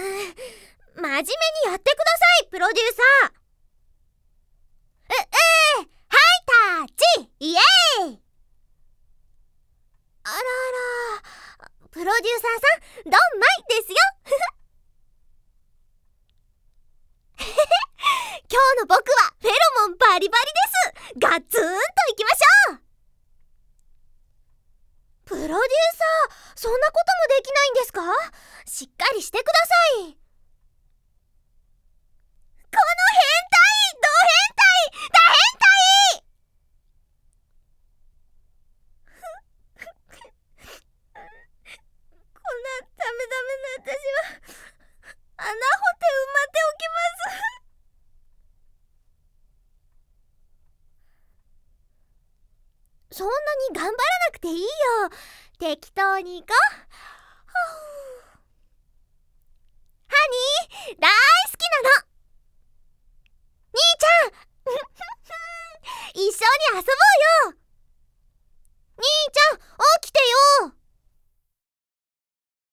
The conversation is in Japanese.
真面目にやってくださいプロデューサー。う、うーはいタッチイエーイ。あらあら、プロデューサーさん、ドンマイですよ。今日の僕はフェロモンバリバリです。ガツンといきましょう。プロデューサー、そんなこともできないんですか？しっかりしてください。この変態ド変態大変態こんなダメダメな私は穴掘って埋まっておきます。そんなに頑張らなくていいよ。適当に行こう。に遊ぼうよ。